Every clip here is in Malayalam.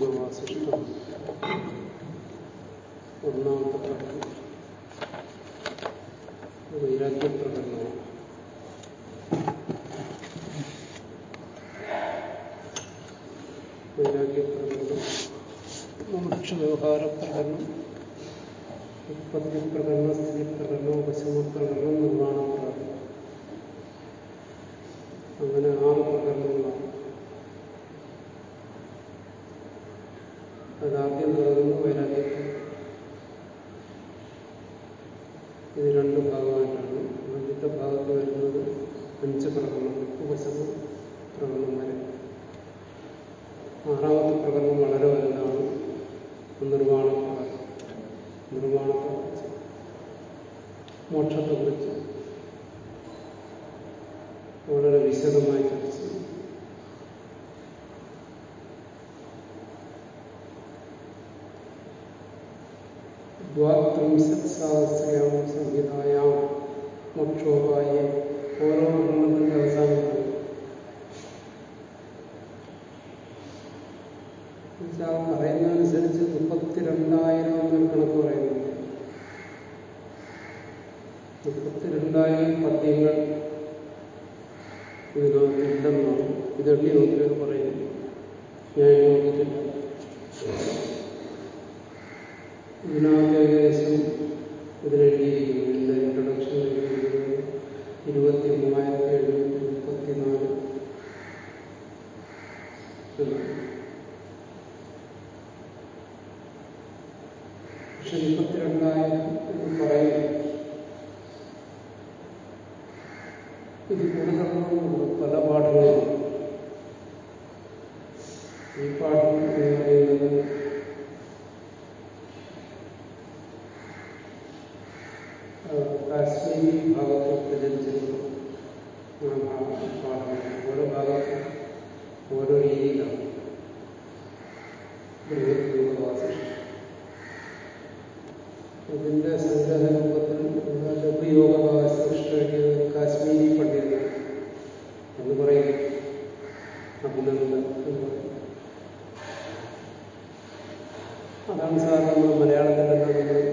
گرو سے ഇത് രണ്ട് ഭാഗമായിട്ടാണ്. ആദ്യത്തെ ഭാഗത്ത് വരുന്നത് അഞ്ച് പ്രകടനം ഉപശമ പ്രകടനം വരെ ആറാം അതാണ് സാധാരണ നമ്മൾ മലയാളത്തിലെല്ലാം നമ്മൾ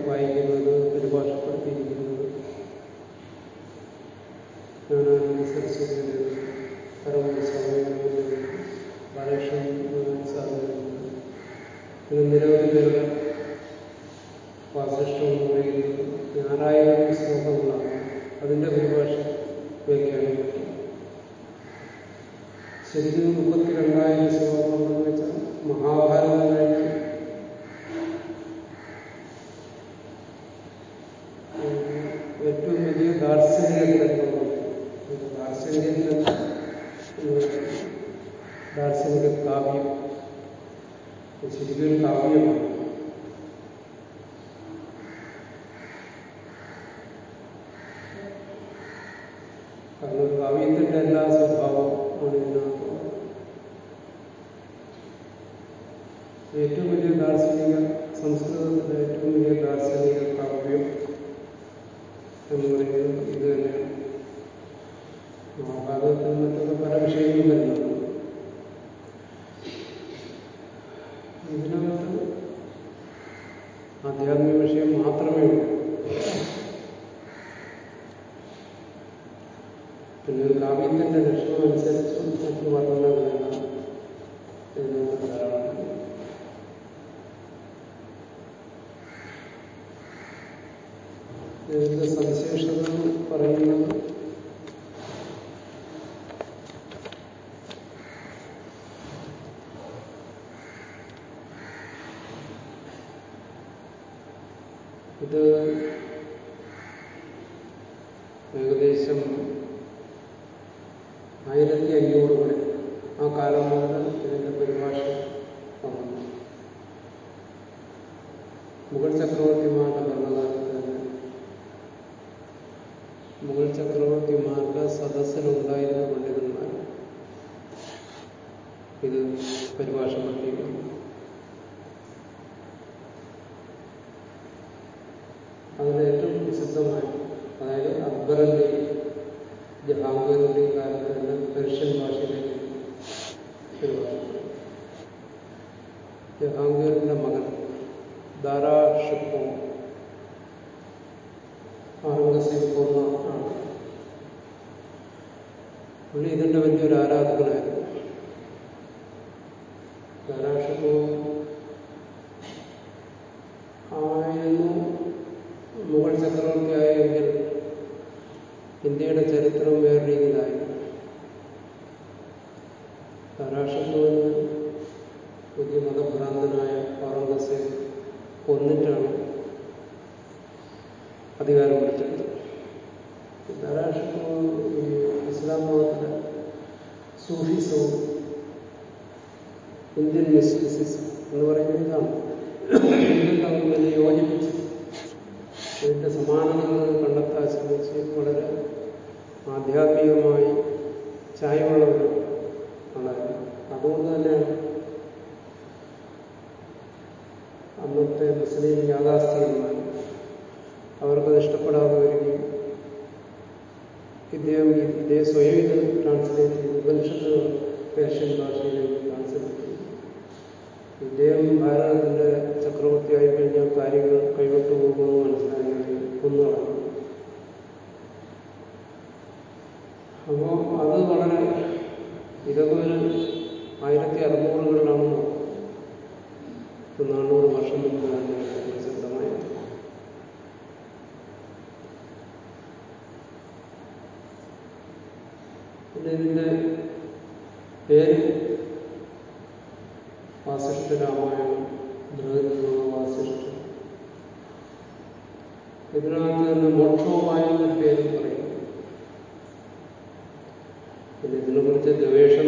കൈയോടുകൂടി ആ കാലം മുതൽ ഇതിന്റെ പരിഭാഷ വന്നു. മുഗൾ ചക്രവർത്തിമാരുടെ ഭരണകാലത്ത് തന്നെ മുഗൾ ചക്രവർത്തിമാരുടെ സദസ്സിലുണ്ടായിരുന്ന പണ്ഡിതന്മാർ. ഇത് പരിഭാഷപ്പെടും അപ്പോ അത് വളരെ ഇതൊക്കെ ഒരു ആയിരത്തി അറുന്നൂറുകളിലാണ് നാനൂറ് വർഷം മുമ്പ് തന്നെ പ്രസിദ്ധമായ പിന്നെ ഇതിന്റെ പേര് ഗവേഷണം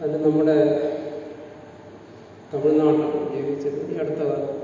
അതിന് നമ്മുടെ തമിഴ്നാട്ടിൽ ജീവിച്ചത് ഈ അടുത്ത കാലത്ത്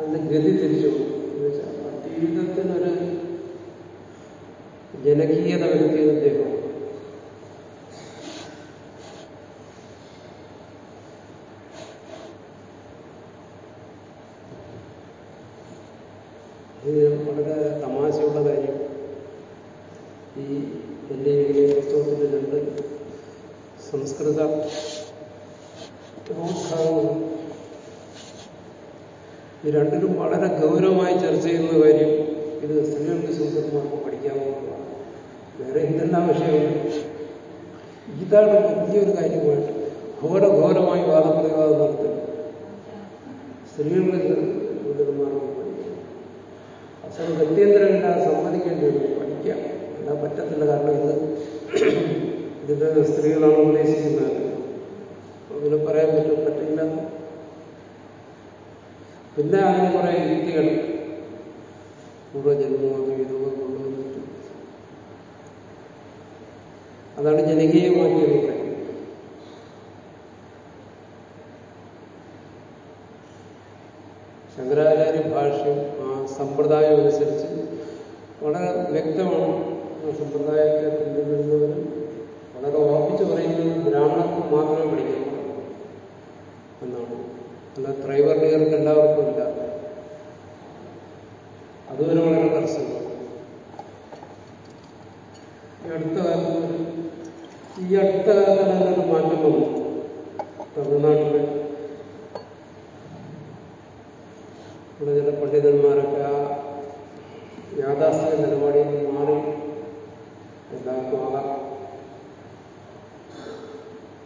അതിന് ഗതി തിരിച്ചു എന്നുവെച്ചാൽ ആ ജീവിതത്തിനൊരു ജനകീയത വരുത്തിയത് അദ്ദേഹം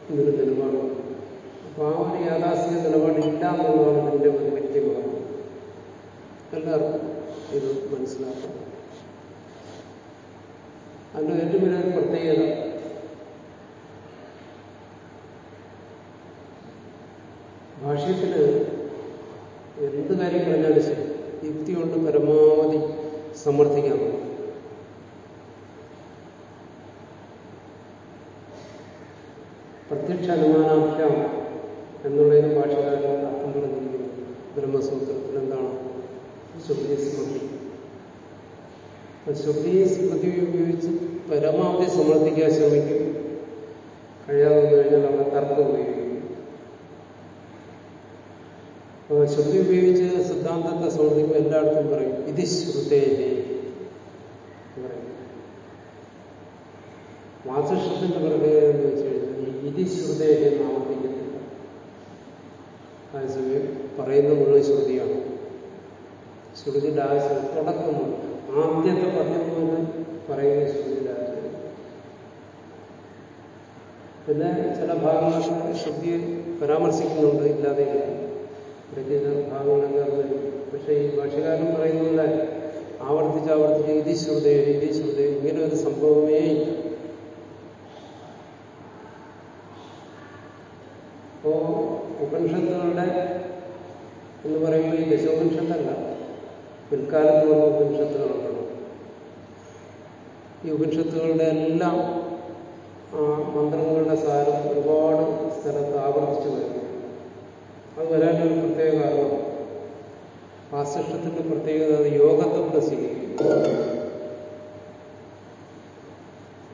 എന്നൊരു നിലപാടാണ് അപ്പൊ ആ ഒരു യാഥാസ്ഥിക നിലപാടില്ല എന്നുള്ളതാണ് ഇതിന്റെ ഒരു വലിയ എല്ലാവർക്കും ഇത് മനസ്സിലാക്കണം അതിന്റെ ഏറ്റവും വലിയൊരു പ്രത്യേകത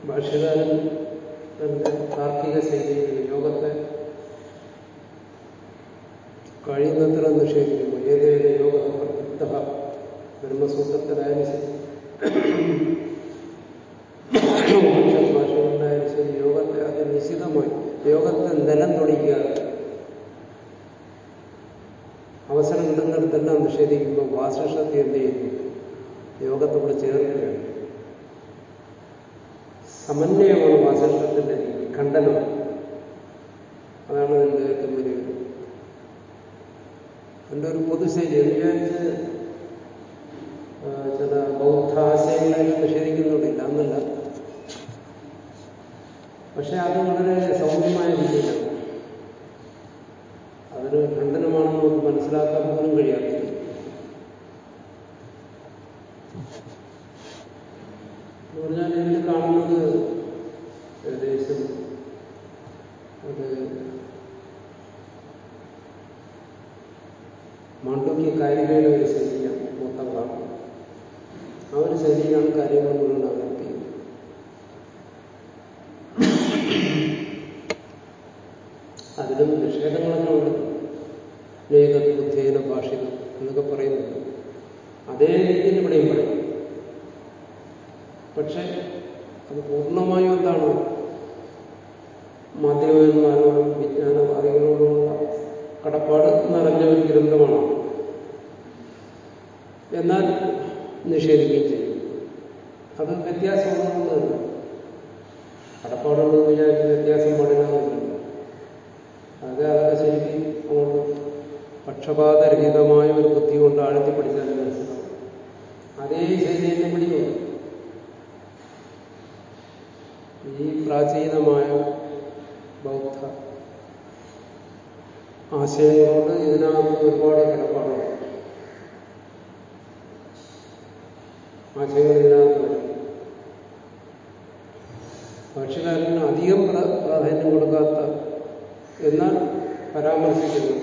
ഭാഷ്യകാരൻ തന്റെ താർക്കിക ശൈലിയിൽ യോഗത്തെ കഴിയുന്നത്ര നിഷേധിക്കുന്നു. ഏതേത് യോഗ പ്രസിദ്ധ ബ്രഹ്മസൂത്രത്തിലായാലും ശരി. ഉപനിഷത് ഭാഷകളിലായാലും ശരി യോഗത്തെ അത് നിശിതമായി യോഗത്തെ നിലം തൊടിക്കാതെ അവസരം കിട്ടുന്നിടത്തെല്ലാം നിഷേധിക്കുമ്പോൾ വാസിഷത്തെ എന്ത് ചെയ്യുന്നു? യോഗത്തോട് ചേർന്ന് മുന്നെയുള്ള വാസിഷ്ടത്തിന്റെ രീതി ഖണ്ഡനം. വലിയ ശരീരനെ പിടിക്കുക ഈ പ്രാചീനമായ ബൗദ്ധ ആശയങ്ങളോട് ഇതിനകത്ത് ഒരുപാട് കിടപ്പാണ്. ആശയങ്ങൾ ഇതിനകത്ത് വരും. അധികം പ്രാധാന്യം കൊടുക്കാത്ത എന്നാൽ പരാമർശിക്കുന്നു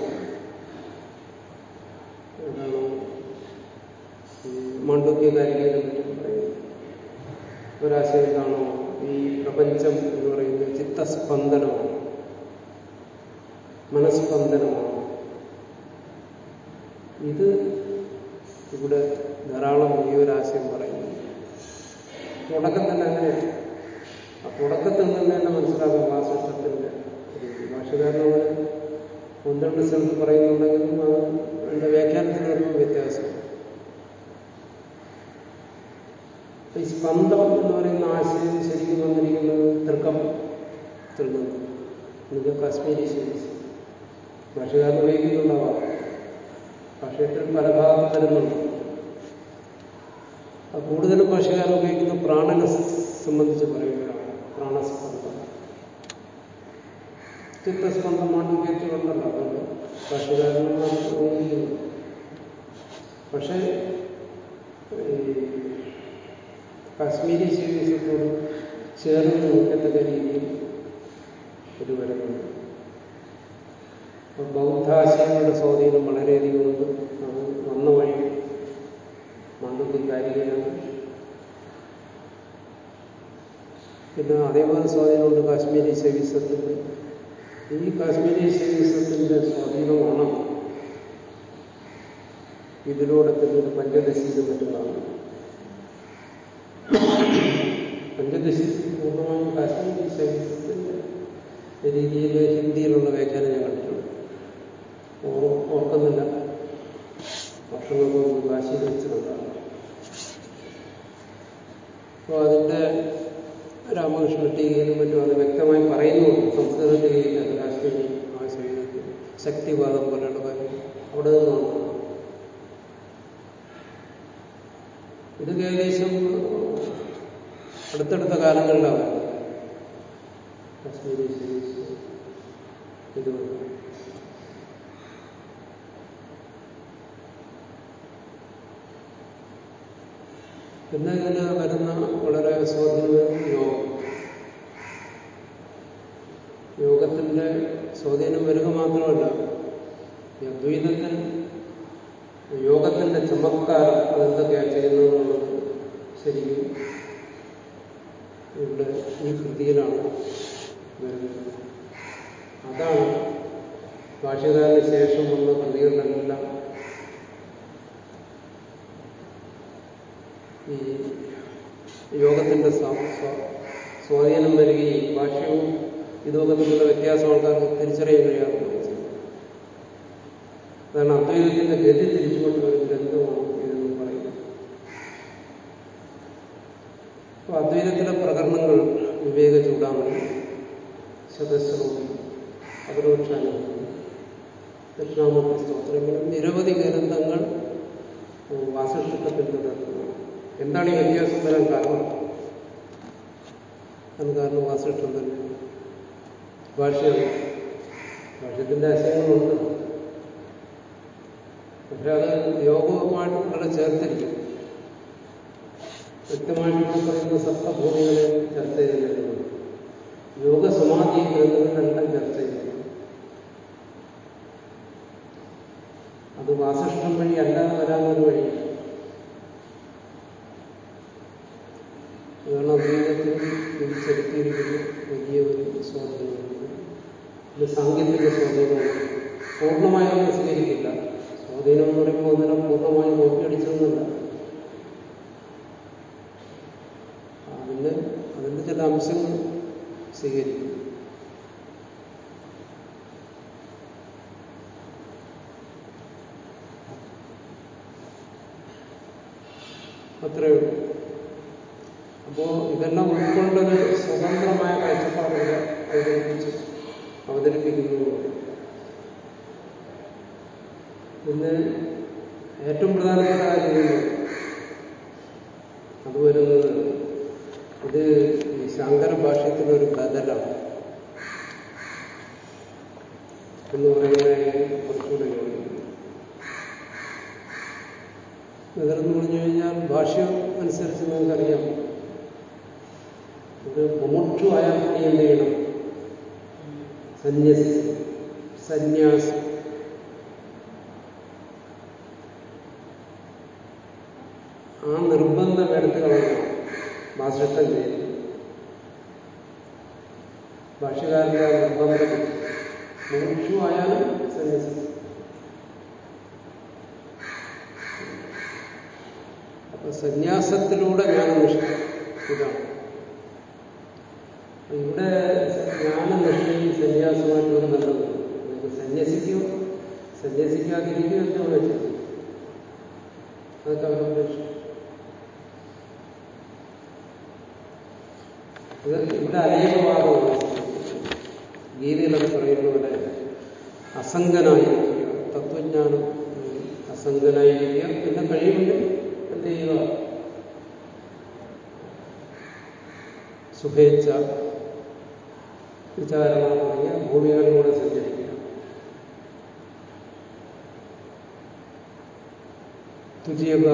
ശൈവിസത്തിന്റെ ഇതിലൂടെ തന്നെ ഒരു പഞ്ചദശിയിലും മറ്റുള്ളതാണ് പഞ്ചദശി പൂർണമായും കാശ്മീരി ശരീരത്തിന്റെ രീതിയിൽ ഹിന്ദിയിലുള്ള വ്യാഖ്യാനം ഞാൻ കണ്ടിട്ടുണ്ട്. ഓർ- ഓർക്കുന്നില്ല. വർഷങ്ങൾക്ക് മുമ്പ് കാശിയിൽ വെച്ചിട്ടുണ്ടാകും അപ്പോൾ അതിന്റെ രാമകൃഷ്ണ ടീകയിലും മറ്റും അത് വ്യക്തമായി പറയുന്നു സംസ്കൃത ശരീരത്തിൽ ശക്തിവാദം പോലെയുള്ള കാര്യം. അവിടെ നിന്നാണ് ഇത് ഏകദേശം അടുത്തടുത്ത കാലങ്ങളിലാണ്. കശ്മീരി ഇത് പിന്നെ ഭാഷയാണ് ഭാഷ്യത്തിന്റെ ആശയങ്ങളുണ്ട്. പക്ഷെ അത് യോഗവുമായിട്ട് വളരെ ചേർത്തിരിക്കും. വ്യക്തമായിട്ട് പറയുന്ന സപ്തഭൂമികളെ ചർച്ച ചെയ്യുന്നത് യോഗസമാധി ഗ്രന്ഥങ്ങളെല്ലാം ചർച്ച ചെയ്യുന്നു. അത് വാസഷ്ഠം വഴി അല്ലാതെ വരാവുന്നൊരു വഴിയാണ് അതാണ് അദ്വൈതത്തിൽ തിരിച്ചെടുത്തിരിക്കുന്ന വലിയ ഒരു സ്വാധീനമാണ് ഇത് സാങ്കേതിക സ്വാധീനമാണ്. പൂർണമായും ഒന്നും സ്വീകരിക്കില്ല സ്വാധീനം എന്ന് പറയുമ്പോൾ ഒന്നിനെ പൂർണമായും നോക്കിയടിച്ചതെന്നല്ല അതിന് അതിന്റെ ചില അംശങ്ങൾ സ്വീകരിക്കും അത്രയേ ഉള്ളൂ അപ്പോ ഇതെല്ലാം ഉൾക്കൊണ്ടൊരു സ്വതന്ത്രമായ കാഴ്ചപ്പാടുകൾ അവതരിപ്പിച്ചു അവതരിപ്പിക്കുന്നു പിന്നെ ഏറ്റവും പ്രധാനപ്പെട്ട കാര്യം അത് വരുന്നത് ഇത് ഈ ശങ്കര ഭാഷ്യത്തിനൊരു ബദലാണ് എന്ന് പറയുന്നതിന് കുറച്ചുകൂടെ യോജിക്കുന്നു ബദലെന്ന് പറഞ്ഞു കഴിഞ്ഞാൽ ഭാഷ്യം അനുസരിച്ച് നിങ്ങൾക്കറിയാം ഒരു മുമുക്ഷു ആയാൽ കൂടി എന്ത് ചെയ്യണം സന്യസി സന്യാസം ആ നിർബന്ധം എടുത്തു കളയണം മാസഷ്ടം ചെയ്യുന്നു ഭാഷകാരന്റെ ആ നിർബന്ധം മുമുക്ഷു ആയാലും സന്യസി അപ്പൊ സന്യാസത്തിലൂടെ ജ്ഞാനനിഷ്ഠ ഇതാണ് ഇവിടെ ജ്ഞാനനിഷ്ഠയും സന്യാസമായിട്ട് ഒരു ബന്ധമുണ്ട് നിങ്ങൾക്ക് സന്യസിക്കോ സന്യസിക്കാതിരിക്കുകയോ അവിടെ വെച്ചത് അതൊക്കെ അവരുടെ ഇത് ഇവിടെ അനേകവാദമാണ് ഗീതയിലൊക്കെ പറയുന്ന പോലെ അസംഗനായിരിക്കുക തത്വജ്ഞാനം അസംഗനായിരിക്കുക പിന്നെ കഴിയുമെങ്കിൽ എന്ത് ചെയ്യുക സുഖേച്ഛ വിചാരണ തുടങ്ങിയ ഭൂമികളിലൂടെ സഞ്ചരിക്കുക. തുചിയുക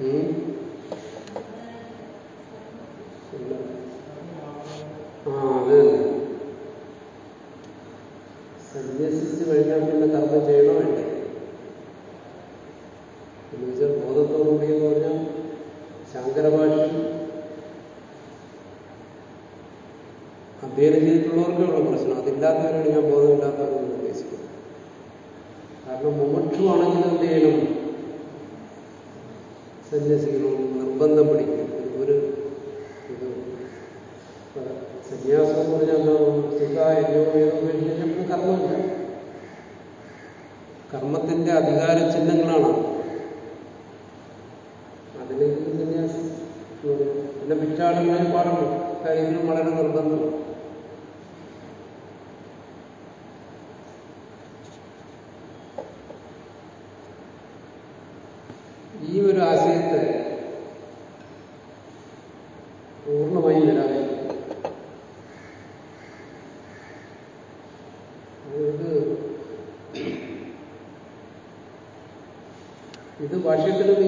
え。ഇത്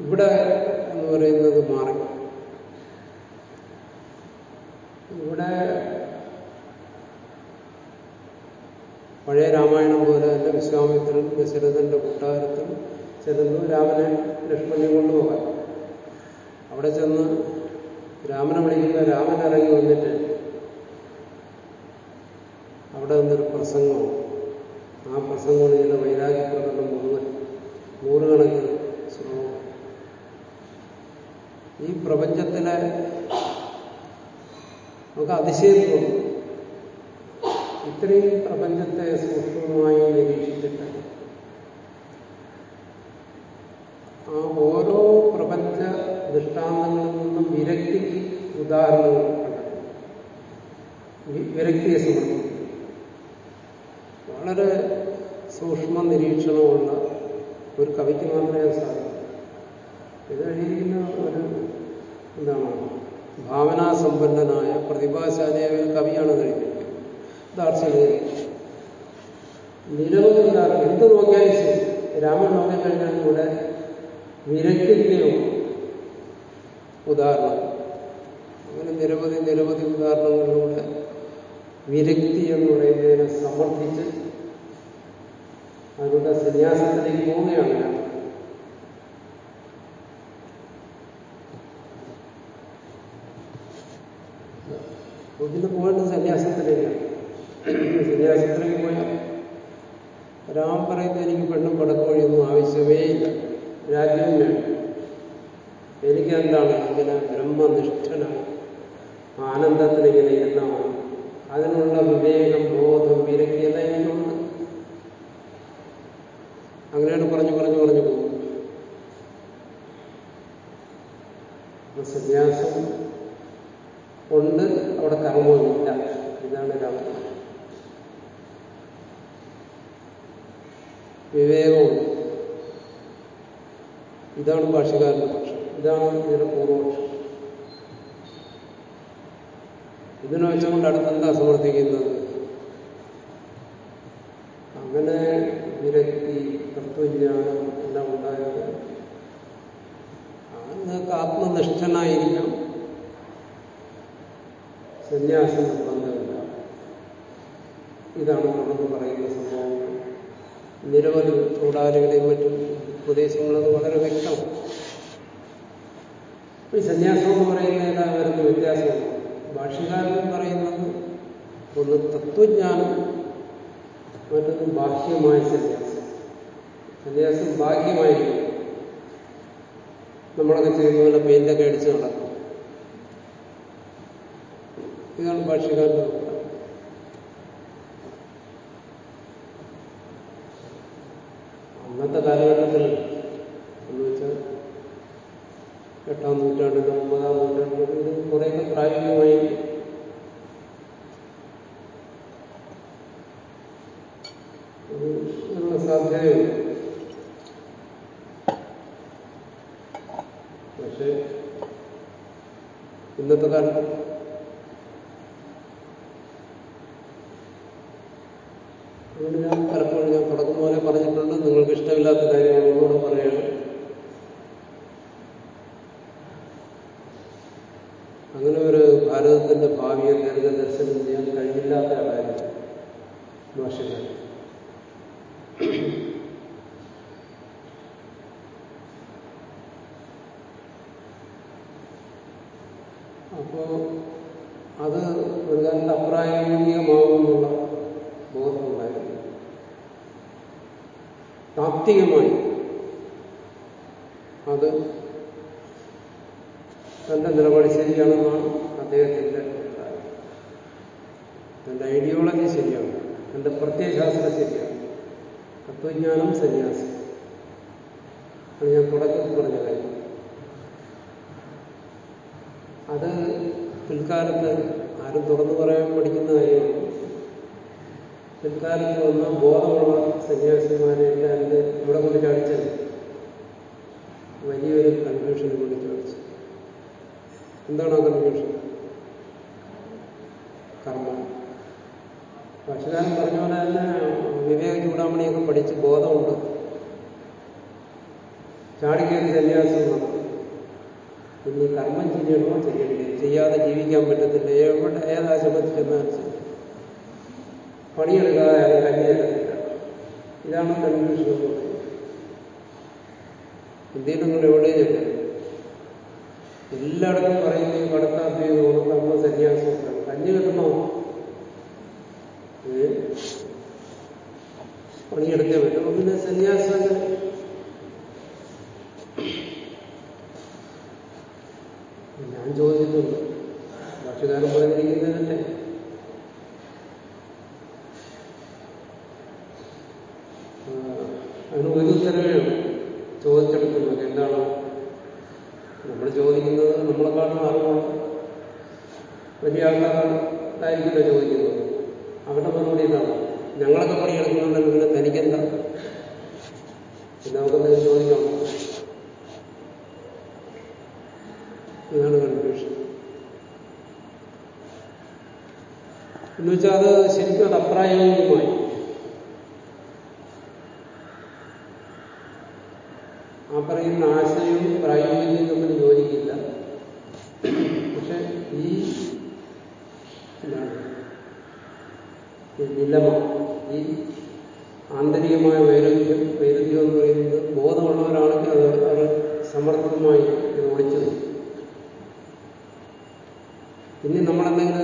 ഇവിടെ എന്ന് പറയുന്നത് മാറി. ഇവിടെ പഴയ രാമായണം പോലെ തന്നെ വിശ്വാമിത്രൻ ദശരഥന്റെ കൊട്ടാരത്തിൽ ചെല്ലുന്നു. രാമനെ ലക്ഷ്മണനെ കൊണ്ടുപോകാൻ. അവിടെ ചെന്ന് രാമനെ വിളിക്കുന്ന രാമൻ ഇറങ്ങി വന്നിട്ട് അവിടെ നിന്നൊരു പ്രസംഗമാണ് ആ പ്രസംഗമാണ് ഇതിന്റെ വൈരാഗ്യ മുഴുവൻ നൂറുകണക്കിന് ശ്ലോകം ഈ പ്രപഞ്ചത്തിലെ നമുക്ക് അതിശയം തോന്നും ഇത്രയും പ്രപഞ്ചത്തെ സൂക്ഷ്മമായി നിരീക്ഷിച്ചിട്ട് ആ ഓരോ പ്രപഞ്ച ദൃഷ്ടാന്തങ്ങളിൽ നിന്നും വിരക്തിക്ക് ഉദാഹരണങ്ങൾ വിരക്തിയെ സമർപ്പിക്കും അങ്ങനെയാണ് പറഞ്ഞു പറഞ്ഞു പറഞ്ഞു പോകുന്നത്. സന്യാസം ഉണ്ട് അവിടെ കർമ്മമില്ല ഇതാണ് രാമൻ വിവേകവും ഇതാണ് ഭാഷകാരന്റെ പക്ഷം. ഇതാണ് ഇതിന്റെ പൂർവപക്ഷം. ഇതിനെ വെച്ചുകൊണ്ട് അടുത്തെന്താ സമർത്ഥിക്കുന്നത് അങ്ങനെ വിരക്തി തത്വജ്ഞാനം എല്ലാം ഉണ്ടായത് ആ നിങ്ങൾക്ക് ആത്മനിഷ്ഠനായിരിക്കാം സന്യാസം നിർബന്ധമില്ല ഇതാണ് തുടർന്ന് പറയുന്ന സംഭവങ്ങൾ ചൂടാലുകളെയും മറ്റും ഉപദേശങ്ങളത് വളരെ വ്യക്തമാണ്. ഈ സന്യാസം എന്ന് പറയുന്നതിന് വരുന്ന വ്യത്യാസമാണ് ഭാഷകാരൻ പറയുന്നത് ഒന്ന് തത്വജ്ഞാനം മറ്റൊന്ന് ബാഹ്യമായ സന്യാസം. സന്യാസം ബാഹ്യമായിരിക്കും. നമ്മളൊക്കെ ചെയ്യുന്ന പോലെ പെയിന്റൊക്കെ അടിച്ച് നടക്കും. ഇതാണ് ഭാഷ്യകാരന്റെ താത്വികമായി അത് തന്റെ നിലപാട് ശരിയാണെന്നാണ് വലിയ ആൾക്കാരായിരിക്കില്ല ചോദിക്കുന്നത്. അവരുടെ മറുപടി എന്താണ് ഞങ്ങളൊക്കെ പണിയെടുക്കുന്നുണ്ട് നിങ്ങളെ തനിക്കെന്താ? പിന്നെ നമുക്കെന്തെങ്കിലും ചോദിക്കാം. ഇതാണ് കൺഫ്യൂഷൻ എന്നുവെച്ചാൽ അത് ശരിക്കും അത് അപ്രായോഗികമായി ആ പറയുന്ന ആശയവും പ്രായോഗികവും തമ്മിൽ യോജിക്കില്ല വിലമ ഈ ആന്തരികമായ വൈരുദ്ധ്യം വൈരുദ്ധ്യം എന്ന് പറയുന്നത് ബോധമുള്ളവരാണെങ്കിൽ അത് അവർ സമർത്ഥമായി ഓടിച്ചത് ഇനി നമ്മളെന്തെങ്കിലും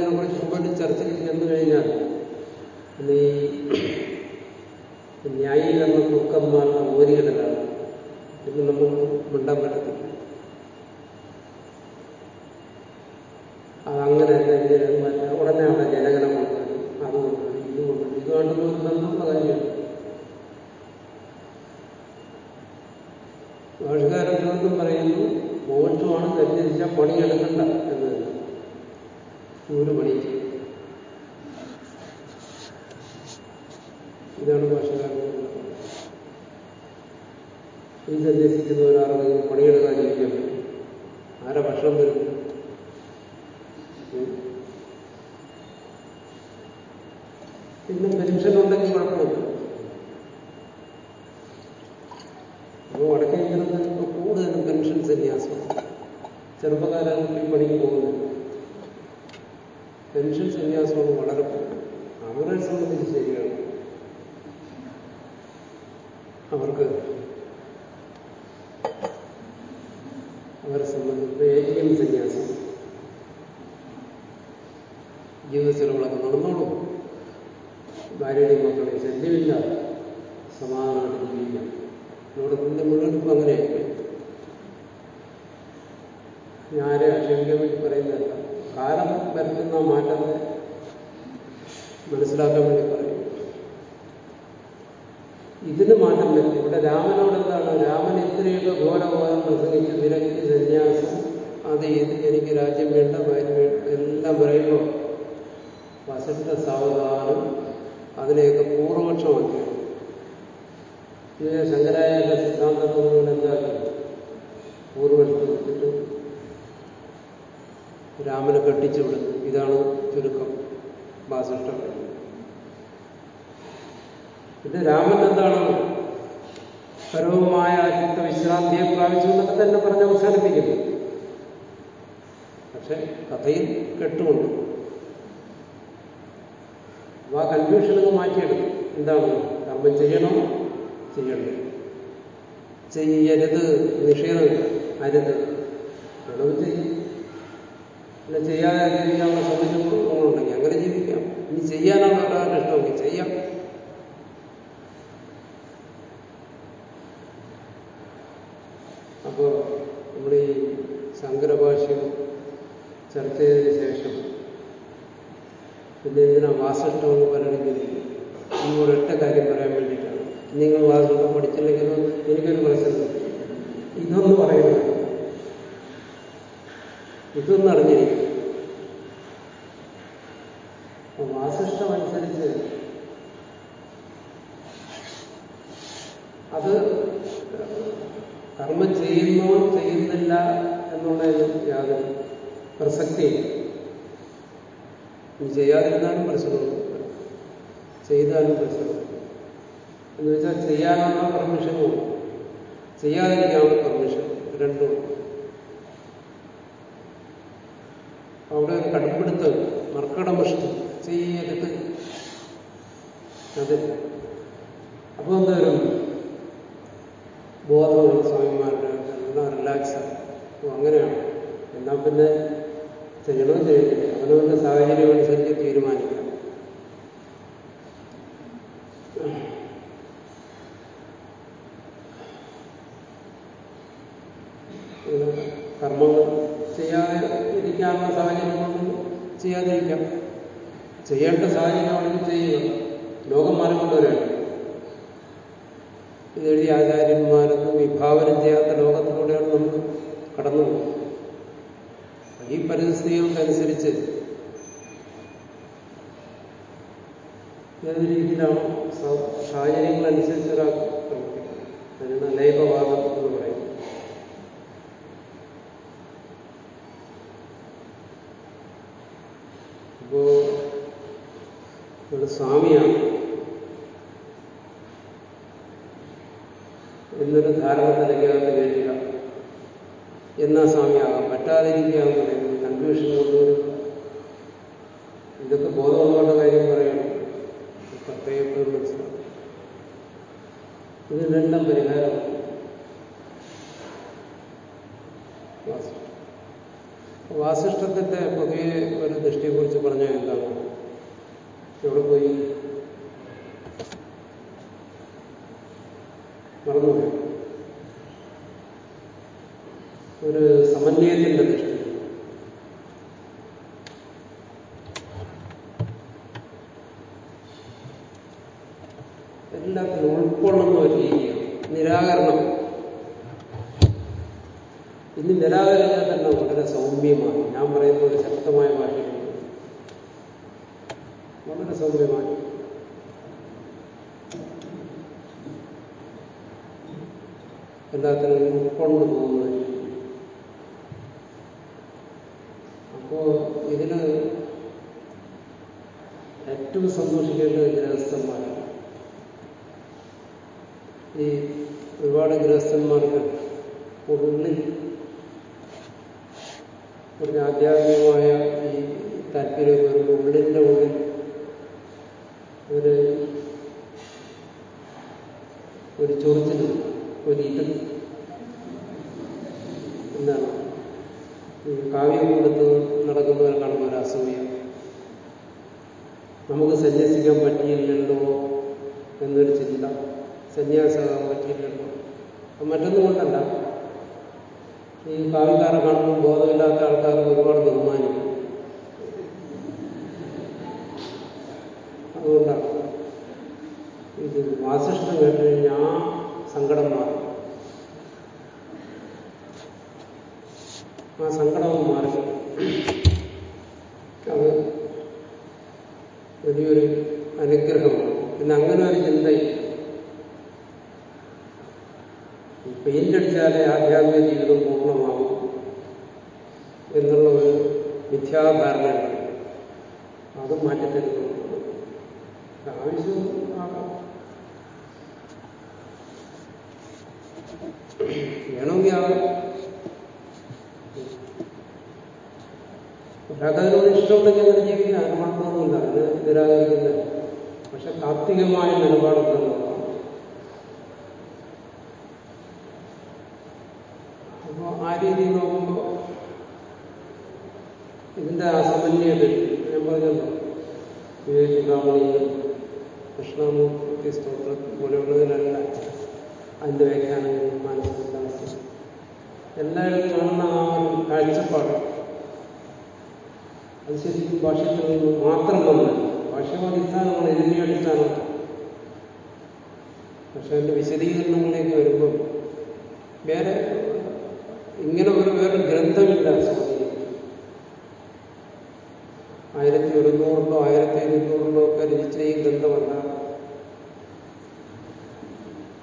അവരെ സംബന്ധിച്ച് ഏറ്റവും സന്യാസം. ജീവിതത്തിൽ നടക്കുന്നോളൂ അത് കർമ്മം ചെയ്യുന്നോ ചെയ്യുന്നില്ല എന്നുള്ളതിൽ യാതൊരു പ്രസക്തിയില്ല. ഇത് ചെയ്യാതിരുന്നാലും പ്രശ്നമുണ്ട് ചെയ്താലും പ്രശ്നമുണ്ട് എന്ന് വെച്ചാൽ ചെയ്യാനുള്ള പെർമിഷനും ചെയ്യാതിരിക്കാനുള്ള പെർമിഷൻ രണ്ടും അവിടെ ഒരു കടുപ്പിടുത്തമില്ല altrove എന്നുള്ള ഒരു മിഥ്യാധാരണയുണ്ട് അതും മാറ്റിത്തരുന്നു. ആവശ്യം വേണമെങ്കിൽ ആകാം. ഒരാൾക്കതിനോട് ഇഷ്ടമുണ്ടെങ്കിൽ അങ്ങനെ ജീവിക്കുക. ആരും കുഴപ്പമൊന്നുമില്ല അതിന് നിരാകരിക്കുന്നത് പക്ഷെ താത്വികമായ നിലപാടുണ്ടെന്നുള്ളത് ഇതിന്റെ അസമന്യത ഞാൻ പറഞ്ഞല്ലോ. വിവേചിതാമണി കൃഷ്ണമൂർത്തി സ്തോത്രം പോലെയുള്ളതിലല്ല അതിന്റെ വ്യാഖ്യാനങ്ങൾ മാനസികദാസം എല്ലാവരും കാണുന്ന ആ ഒരു കാഴ്ചപ്പാട്. അത് ശരിക്കും ഭാഷയ്ക്ക് മാത്രം വന്ന ഭാഷയുടെ അടിസ്ഥാനമാണ് ഇതിന്റെ അടിസ്ഥാനം. പക്ഷെ അതിന്റെ വിശദീകരണങ്ങളിലേക്ക് വരുമ്പോൾ വേറെ ഇങ്ങനെ ഒരു വേറെ ഗ്രന്ഥമില്ല. ഒരുന്നൂറിലോ ആയിരത്തി ഇരുന്നൂറിലോ ഒക്കെ രചിച്ച ഈ ഗ്രന്ഥമല്ല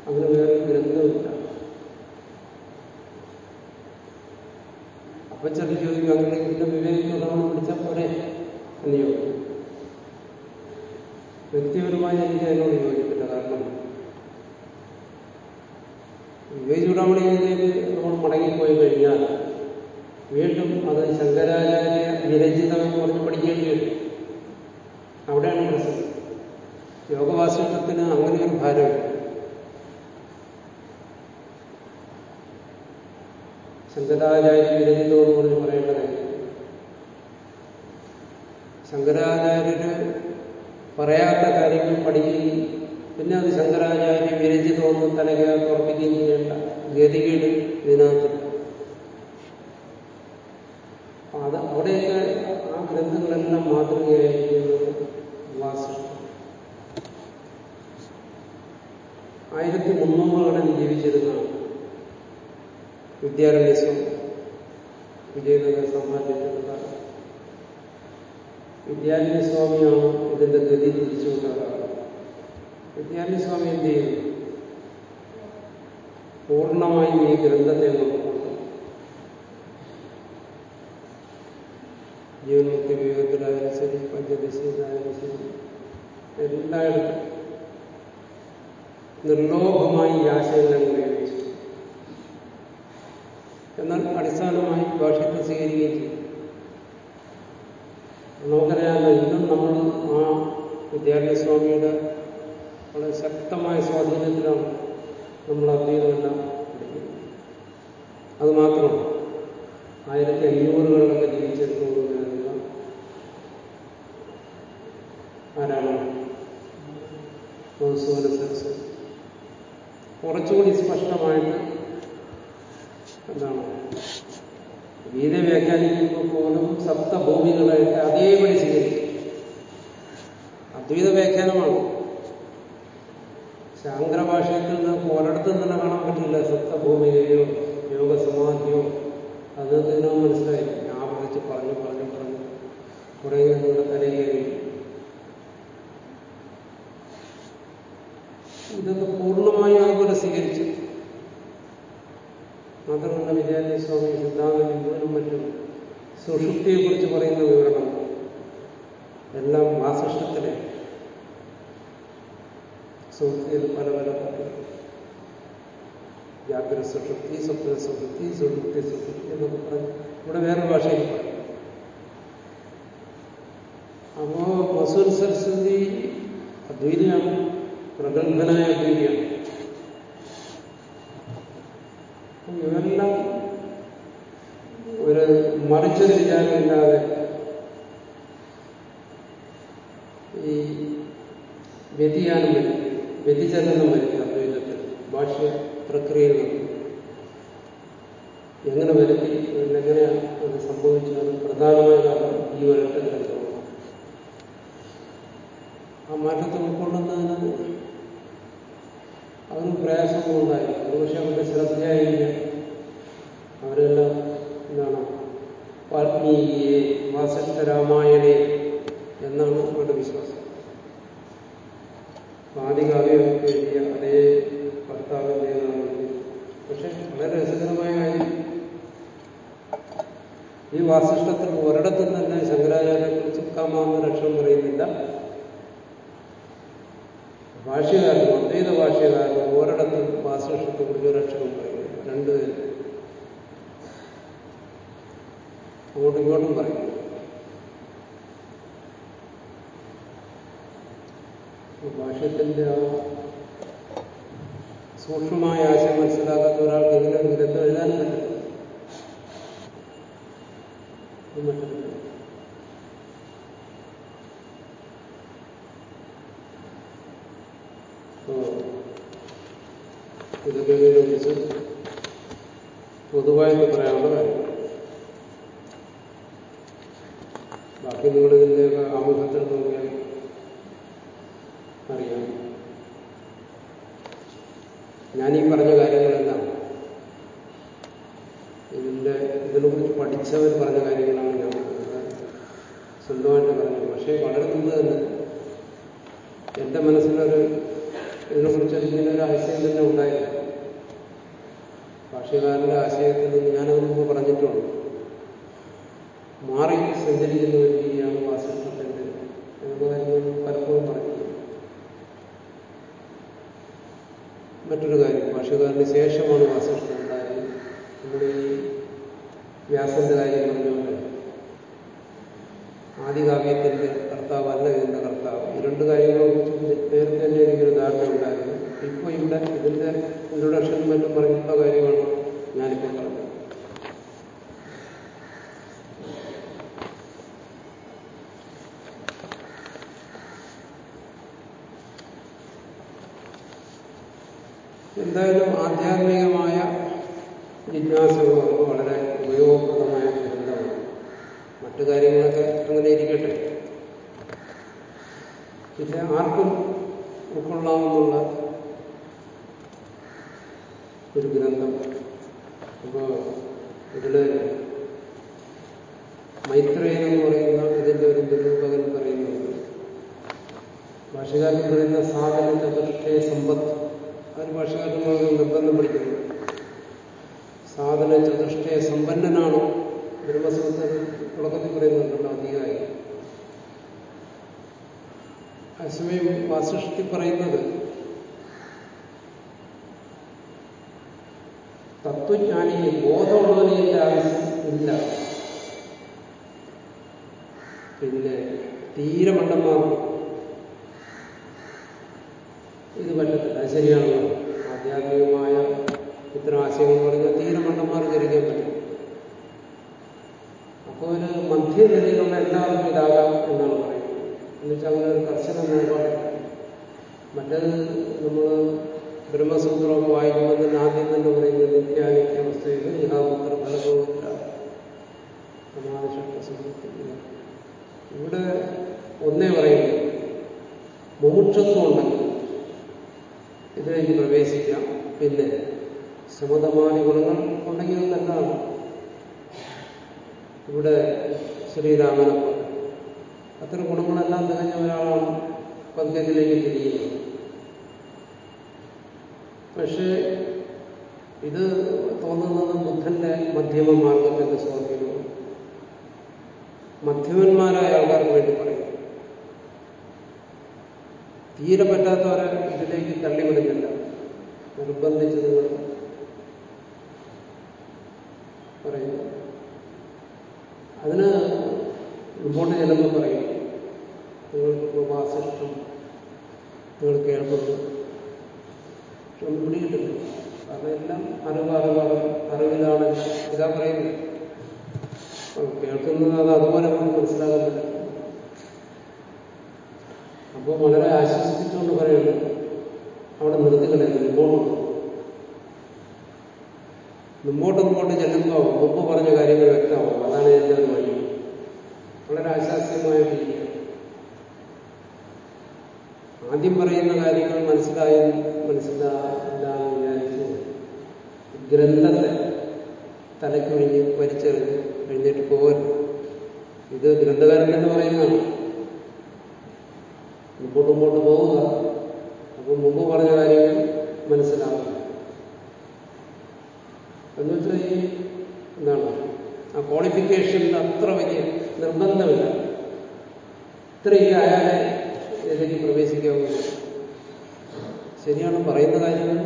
അങ്ങനെ വേറെ ഗ്രന്ഥമില്ല അപ്പൊ ചെറിയ ചോദിക്കും അങ്ങനെ ഇതിന്റെ വിവേകങ്ങളാണ് പഠിച്ചാൽ പോരെ? എന്ന് ചോദിക്കും. ശങ്കരാചാര്യ വിരചിതം എന്ന് പറഞ്ഞ് പറയേണ്ട കാര്യം ശങ്കരാചാര്യര് പറയാത്ത കാര്യങ്ങൾ പഠിക്കുകയും പിന്നെ അത് ശങ്കരാചാര്യ വിരചിതമെന്ന് തലകത്ത് ഉറപ്പിക്കുകയും ചെയ്യേണ്ട ഗതികേട് ഇതിനകത്ത്. അത് അവിടെ ആ ഗ്രന്ഥങ്ങളെല്ലാം മാതൃകയായിരിക്കുന്നത് വാസിഷ്ഠം ആയിരത്തി മുന്നൂറുകളിൽ ജീവിച്ചിരുന്ന വിദ്യാരണ്യസ്വാമി വിജയനഗര കാലം വിദ്യാരണ്യസ്വാമിയാണ് ഇതിന്റെ ഗതി തിരിച്ചുകൊണ്ടാകാറ് വിദ്യാരണ്യസ്വാമി എന്ത് ചെയ്യുന്നു? പൂർണമായും ഈ ഗ്രന്ഥത്തെ ജീവൻമുക്തി വിവേകത്തിലായാലും ശരി പഞ്ചദശയിലായാലും ശരി എല്ലായിടത്തും നിർലോഭമായി ഈ ഉപയോഗിച്ചു എന്നാൽ അടിസ്ഥാനമായി ഭാഷ്യത്തെ സ്വീകരിക്കുകയും ചെയ്യും നമുക്കറിയാമല്ലോ ഇന്നും നമ്മൾ ആ വിദ്യാലയസ്വാമിയുടെ വളരെ ശക്തമായ സ്വാധീനത്തിലാണ് നമ്മൾ അദ്വൈതമെല്ലാം പഠിക്കുന്നത് അത് മാത്രമല്ല ആയിരത്തി അഞ്ഞൂറുകളിലൊക്കെ ജീവിച്ചിരുന്നതുകൊണ്ടിരുന്ന ആരാണ്? സരസ്വതി കുറച്ചുകൂടി സ്പഷ്ടമായിട്ട് എന്താണ് ഗീത വ്യാഖ്യാനിക്കുമ്പോൾ പോലും സപ്തഭൂമികളായിട്ട് അതേപടി സ്വീകരിക്കും. അദ്വൈത വ്യാഖ്യാനമാണ്. ശാങ്കര നിന്ന് ഒരിടത്തും തന്നെ കാണാൻ പറ്റില്ല. സപ്തഭൂമികയോ യോഗസമാധിയോ അത് തന്നെ മനസ്സിലായി. വിളിച്ച് പറഞ്ഞു പറഞ്ഞു പറഞ്ഞു. കുറേ നിങ്ങളുടെ തലയിൽ ഇതൊക്കെ സുഷുപ്തിയെക്കുറിച്ച് പറയുന്ന വിവരണം. എല്ലാം വാസിഷ്ടത്തിലെ സുഹൃത്തിയിൽ പല പല ജാഗ്രത സുഷുപ്തി സ്വപ്ന സുഹൃത്തി സുഷുപ്തി സുഷുപ്തി എന്നൊക്കെ പറഞ്ഞു ഇവിടെ വേറെ ഭാഷയിൽ പറയും. അപ്പോ മസൂർ സരസ്വതി അദ്വൈതിയാണ് പ്രഗത്ഭനായ അദ്വൈതിയാണ് ഇവരെല്ലാം ഒരു മറിച്ചൊരു വിചാരമില്ലാതെ ഈ വ്യതിയാനം വരും വ്യതിചലനം പിന്നെ തീരെ മണ്ടന്മാർ. ഇത് പറ്റത്തില്ല. ശരിയാണോ ഗ്രന്ഥത്തെ തലയ്ക്കൊഴിഞ്ഞ് വലിച്ചെറിഞ്ഞ് എഴുന്നേറ്റ് പോകരുത് ഇത് ഗ്രന്ഥകാരൻ എന്ന് പറയുന്നതാണ്. മുമ്പോട്ട് മുമ്പോട്ട് പോവുക. അപ്പൊ മുമ്പ് പറഞ്ഞ കാര്യങ്ങൾ മനസ്സിലാവുക എന്നുവെച്ചാൽ ഈ എന്താണ്? ആ ക്വാളിഫിക്കേഷനിൽ അത്ര വലിയ നിർബന്ധമില്ല. ഇത്ര ഈ അയാളെ ഇതിലേക്ക് പ്രവേശിക്കാവുന്നു ശരിയാണ് പറയുന്ന കാര്യങ്ങൾ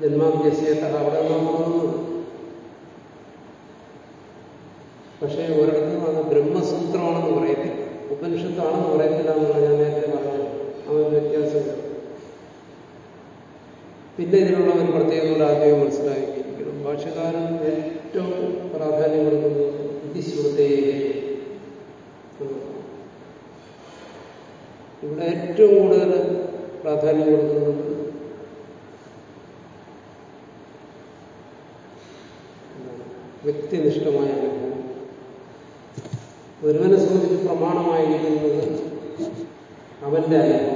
ജന്മാവിന്യസിയത്ത അവിടെ നാം പക്ഷേ ഒരിടത്തും അത് ബ്രഹ്മസൂത്രമാണെന്ന് പറയത്തില്ല ഉപനിഷത്താണെന്ന് പറയത്തില്ല എന്നാണ് ഞാൻ നേരത്തെ പറഞ്ഞത് അതൊരു വ്യത്യാസമില്ല പിന്നെ ഇതിനുള്ള ഒരു പ്രത്യേകത ആദ്യം മനസ്സിലാക്കിയിരിക്കണം ഭാഷകാരൻ ഏറ്റവും പ്രാധാന്യം കൊടുക്കുന്നത് ഇതിശ്രുതേ ഇവിടെ ഏറ്റവും കൂടുതൽ പ്രാധാന്യം കൊടുക്കുന്നത് വ്യക്തിനിഷ്ഠമായ അനുഭവം. ഒരുവനെ സംബന്ധിച്ച് പ്രമാണമായിരിക്കുന്നത് അവന്റെ അനുഭവം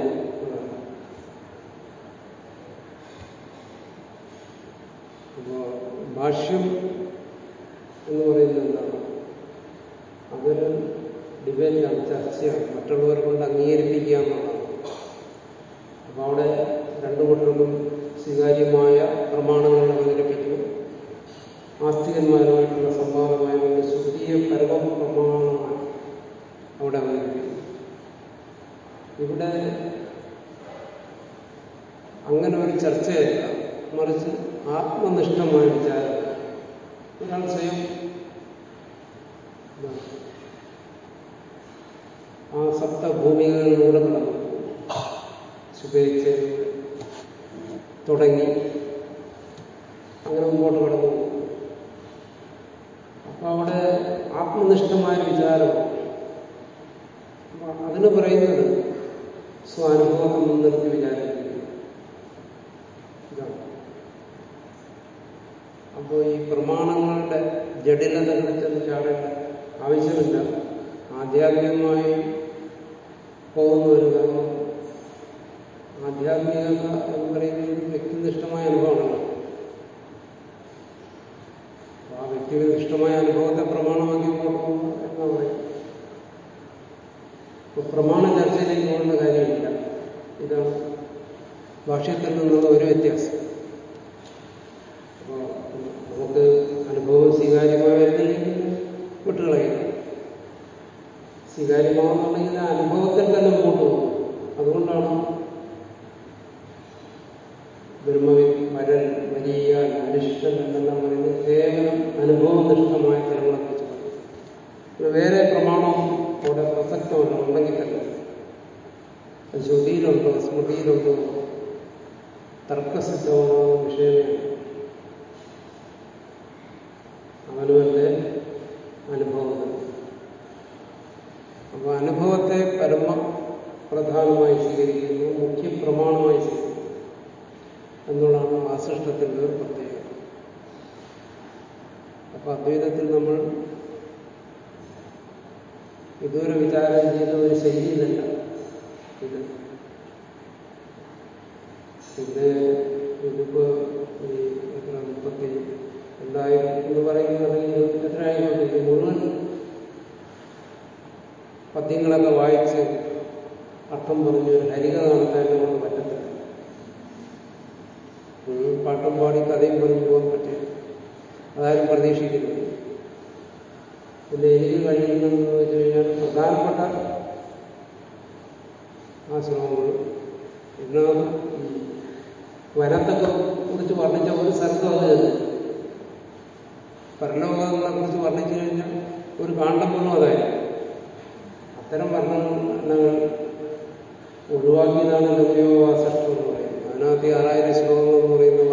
അനുഭവം ആധ്യാത്മികത എന്ന് പറയുന്നത് വ്യക്തിനിഷ്ഠമായ അനുഭവമാണല്ലോ. ആ വ്യക്തിയുടെ നിഷ്ഠമായ അനുഭവത്തെ പ്രമാണമാക്കി മുന്നോട്ട് പോകുക എന്നാ പറയും പ്രമാണ ചർച്ചയിലേക്ക് പോകേണ്ട കാര്യമില്ല. ഇതാണ് ഭാഷ്യത്തിൽ നിന്നുള്ള ഒരു വ്യത്യാസം. അത്തരം വർണങ്ങൾ ഒഴിവാക്കിയതാണ് ഗമ്യോപാസഷ്ടം എന്ന് പറയുന്നത്. അതിനകത്ത് ആറായിരം ശ്ലോകങ്ങൾ എന്ന് പറയുന്നത്